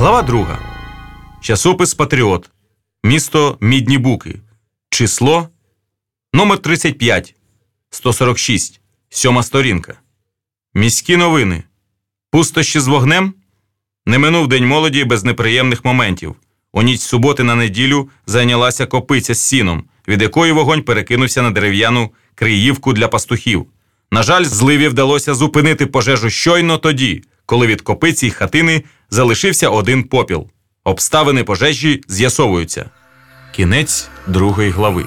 Глава 2. Часопис Патріот. Місто Мідні Буки. Число номер 35. 146. Сьома сторінка. Міські новини. Пустощі з вогнем. Не минув день молоді без неприємних моментів. У ніч суботи на неділю зайнялася копиця з сіном, від якої вогонь перекинувся на дерев'яну криївку для пастухів. На жаль, зливі вдалося зупинити пожежу щойно тоді, коли від копиці й хатини залишився один попіл. Обставини пожежі з'ясовуються. Кінець другої глави.